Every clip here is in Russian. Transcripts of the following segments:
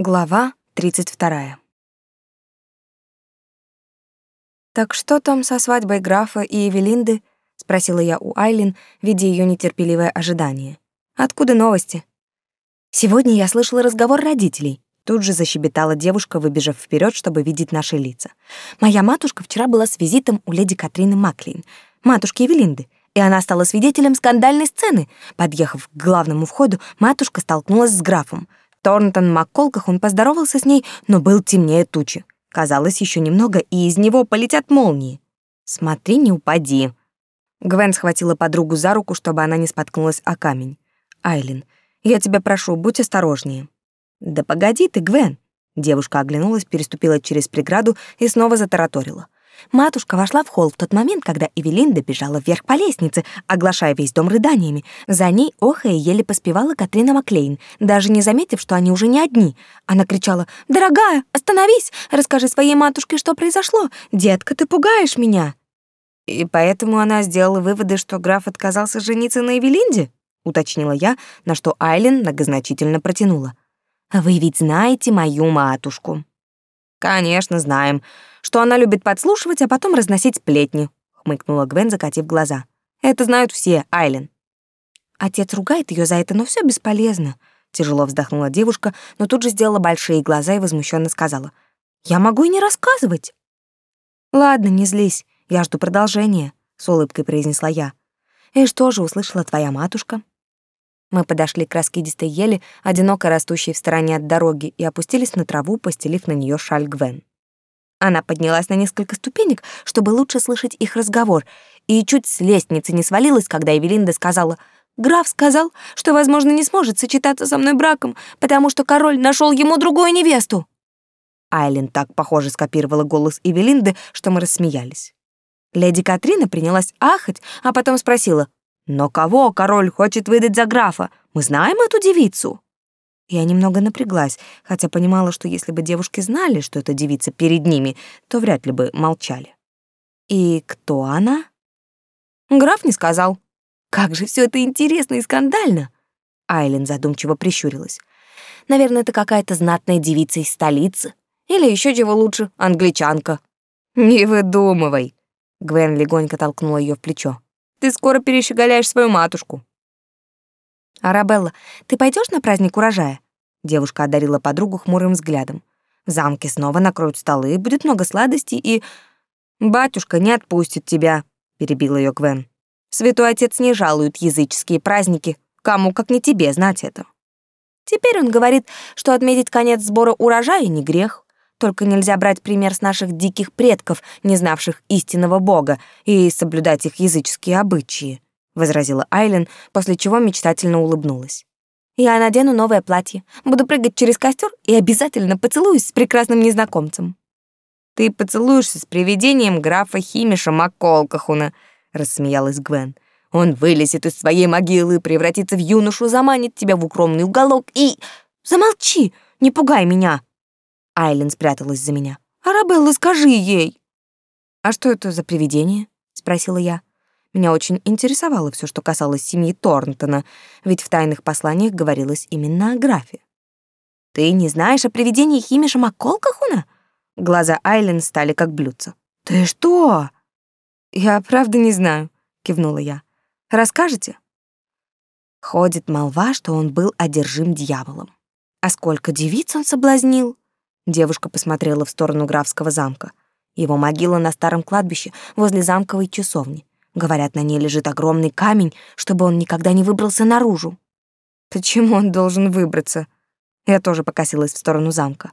Глава 32. «Так что там со свадьбой графа и Эвелинды?» — спросила я у Айлин, видя ее нетерпеливое ожидание. «Откуда новости?» «Сегодня я слышала разговор родителей». Тут же защебетала девушка, выбежав вперед, чтобы видеть наши лица. «Моя матушка вчера была с визитом у леди Катрины Маклин, матушки Эвелинды, и она стала свидетелем скандальной сцены. Подъехав к главному входу, матушка столкнулась с графом. Торнтон Макколках он поздоровался с ней, но был темнее тучи. Казалось, еще немного, и из него полетят молнии. «Смотри, не упади». Гвен схватила подругу за руку, чтобы она не споткнулась о камень. «Айлин, я тебя прошу, будь осторожнее». «Да погоди ты, Гвен!» Девушка оглянулась, переступила через преграду и снова затараторила. Матушка вошла в холл в тот момент, когда Эвелинда бежала вверх по лестнице, оглашая весь дом рыданиями. За ней охая еле поспевала Катрина Маклейн, даже не заметив, что они уже не одни. Она кричала «Дорогая, остановись! Расскажи своей матушке, что произошло! Детка, ты пугаешь меня!» «И поэтому она сделала выводы, что граф отказался жениться на Эвелинде?» — уточнила я, на что Айлин многозначительно протянула. «Вы ведь знаете мою матушку». «Конечно, знаем что она любит подслушивать, а потом разносить сплетни», — хмыкнула Гвен, закатив глаза. «Это знают все, Айлен». Отец ругает ее за это, но все бесполезно. Тяжело вздохнула девушка, но тут же сделала большие глаза и возмущенно сказала. «Я могу и не рассказывать». «Ладно, не злись, я жду продолжения», — с улыбкой произнесла я. «И что же услышала твоя матушка?» Мы подошли к раскидистой ели, одиноко растущей в стороне от дороги, и опустились на траву, постелив на нее шаль Гвен. Она поднялась на несколько ступенек, чтобы лучше слышать их разговор, и чуть с лестницы не свалилась, когда Эвелинда сказала «Граф сказал, что, возможно, не сможет сочетаться со мной браком, потому что король нашел ему другую невесту». Айлин так, похоже, скопировала голос Эвелинды, что мы рассмеялись. Леди Катрина принялась ахать, а потом спросила «Но кого король хочет выдать за графа? Мы знаем эту девицу?» Я немного напряглась, хотя понимала, что если бы девушки знали, что эта девица перед ними, то вряд ли бы молчали. И кто она? Граф не сказал. Как же все это интересно и скандально. Айлен задумчиво прищурилась. Наверное, это какая-то знатная девица из столицы. Или еще чего лучше, англичанка. Не выдумывай. Гвен легонько толкнула ее в плечо. Ты скоро перещеголяешь свою матушку. «Арабелла, ты пойдешь на праздник урожая?» Девушка одарила подругу хмурым взглядом. «В замке снова накроют столы, будет много сладостей и...» «Батюшка не отпустит тебя», — перебил ее Гвен. «Святой отец не жалует языческие праздники. Кому, как не тебе, знать это». Теперь он говорит, что отметить конец сбора урожая не грех. Только нельзя брать пример с наших диких предков, не знавших истинного бога, и соблюдать их языческие обычаи возразила Айлен, после чего мечтательно улыбнулась. Я надену новое платье, буду прыгать через костер и обязательно поцелуюсь с прекрасным незнакомцем. Ты поцелуешься с привидением графа Химиша Макколкахуна, рассмеялась Гвен. Он вылезет из своей могилы, превратится в юношу, заманит тебя в укромный уголок и... Замолчи, не пугай меня. Айлен спряталась за меня. Арабелла, скажи ей. А что это за привидение? спросила я. Меня очень интересовало все, что касалось семьи Торнтона, ведь в тайных посланиях говорилось именно о графе. «Ты не знаешь о привидении Химиша Макколкахуна?» Глаза Айлен стали как блюдца. «Ты что?» «Я правда не знаю», — кивнула я. «Расскажете?» Ходит молва, что он был одержим дьяволом. А сколько девиц он соблазнил? Девушка посмотрела в сторону графского замка. Его могила на старом кладбище возле замковой часовни. Говорят, на ней лежит огромный камень, чтобы он никогда не выбрался наружу. Почему он должен выбраться? Я тоже покосилась в сторону замка.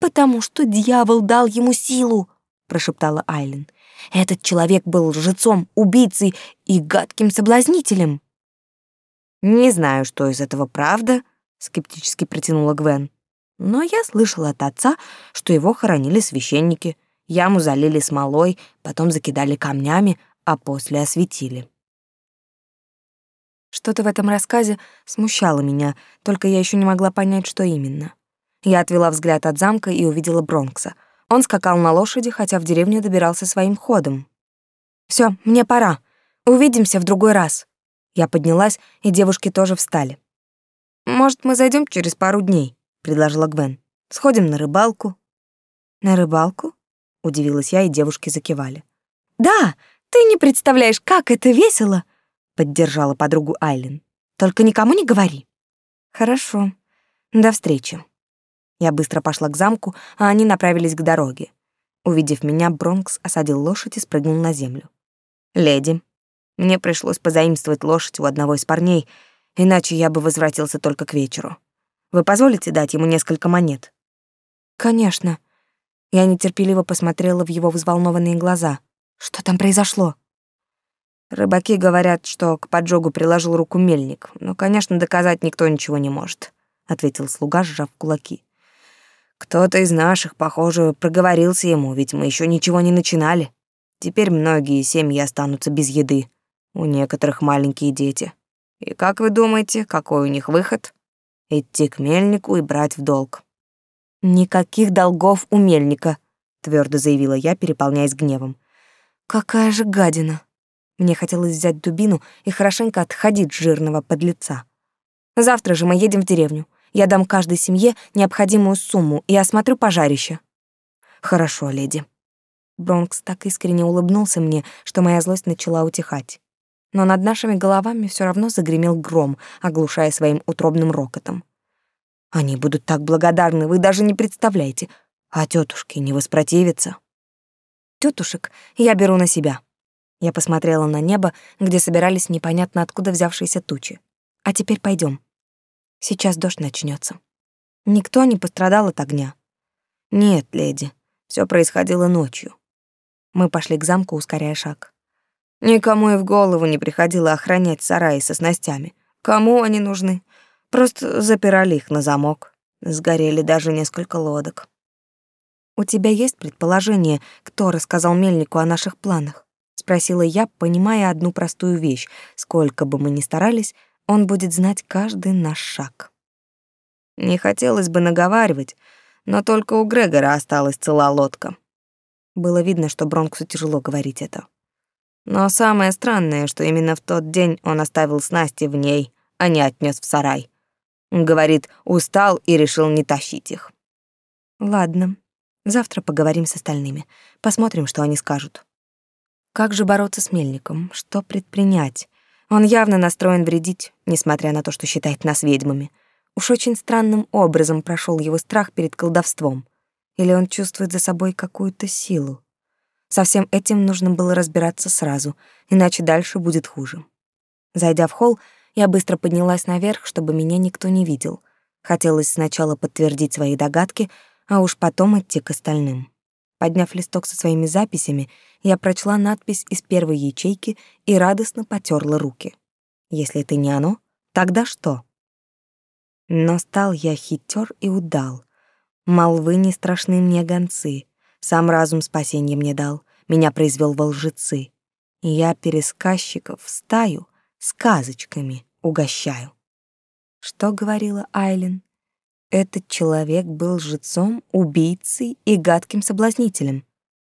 Потому что дьявол дал ему силу, прошептала Айлин. Этот человек был лжецом, убийцей и гадким соблазнителем. Не знаю, что из этого правда, скептически протянула Гвен. Но я слышала от отца, что его хоронили священники. Яму залили смолой, потом закидали камнями, а после осветили. Что-то в этом рассказе смущало меня, только я еще не могла понять, что именно. Я отвела взгляд от замка и увидела Бронкса. Он скакал на лошади, хотя в деревню добирался своим ходом. Все, мне пора. Увидимся в другой раз. Я поднялась, и девушки тоже встали. Может, мы зайдем через пару дней, предложила Гвен. Сходим на рыбалку. На рыбалку? Удивилась я, и девушки закивали. Да, ты не представляешь, как это весело, поддержала подругу Айлин. Только никому не говори. Хорошо. До встречи. Я быстро пошла к замку, а они направились к дороге. Увидев меня, Бронкс осадил лошадь и спрыгнул на землю. «Леди, мне пришлось позаимствовать лошадь у одного из парней, иначе я бы возвратился только к вечеру. Вы позволите дать ему несколько монет?» «Конечно». Я нетерпеливо посмотрела в его взволнованные глаза. «Что там произошло?» Рыбаки говорят, что к поджогу приложил руку мельник, но, конечно, доказать никто ничего не может, ответил слуга, сжав кулаки. Кто-то из наших, похоже, проговорился ему, ведь мы еще ничего не начинали. Теперь многие семьи останутся без еды. У некоторых маленькие дети. И как вы думаете, какой у них выход? Идти к мельнику и брать в долг. Никаких долгов у мельника, твердо заявила я, переполняясь гневом. Какая же гадина. Мне хотелось взять дубину и хорошенько отходить жирного подлеца. Завтра же мы едем в деревню. Я дам каждой семье необходимую сумму и осмотрю пожарище. Хорошо, леди. Бронкс так искренне улыбнулся мне, что моя злость начала утихать. Но над нашими головами все равно загремел гром, оглушая своим утробным рокотом. Они будут так благодарны, вы даже не представляете. А тетушки не воспротивятся. Тетушек я беру на себя. Я посмотрела на небо, где собирались непонятно откуда взявшиеся тучи. А теперь пойдем. Сейчас дождь начнется. Никто не пострадал от огня. Нет, леди, все происходило ночью. Мы пошли к замку, ускоряя шаг. Никому и в голову не приходило охранять сараи со снастями. Кому они нужны? Просто запирали их на замок. Сгорели даже несколько лодок. У тебя есть предположение, кто рассказал мельнику о наших планах? спросила я, понимая одну простую вещь: сколько бы мы ни старались, он будет знать каждый наш шаг. Не хотелось бы наговаривать, но только у Грегора осталась цела лодка. Было видно, что Бронксу тяжело говорить это. Но самое странное, что именно в тот день он оставил снасти в ней, а не отнес в сарай. Говорит, устал и решил не тащить их. Ладно, завтра поговорим с остальными. Посмотрим, что они скажут. Как же бороться с мельником? Что предпринять? Он явно настроен вредить, несмотря на то, что считает нас ведьмами. Уж очень странным образом прошел его страх перед колдовством. Или он чувствует за собой какую-то силу. Со всем этим нужно было разбираться сразу, иначе дальше будет хуже. Зайдя в холл, я быстро поднялась наверх, чтобы меня никто не видел. Хотелось сначала подтвердить свои догадки, а уж потом идти к остальным. Подняв листок со своими записями, я прочла надпись из первой ячейки и радостно потерла руки. Если это не оно, тогда что? Но стал я хитер и удал. Молвы не страшны мне гонцы. Сам разум спасенье мне дал, меня произвел во лжецы. Я пересказчиков в стаю сказочками угощаю. Что говорила Айлин? Этот человек был лжецом, убийцей и гадким соблазнителем.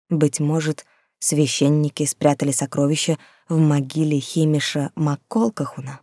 Быть может, священники спрятали сокровища в могиле Химиша Макколкахуна.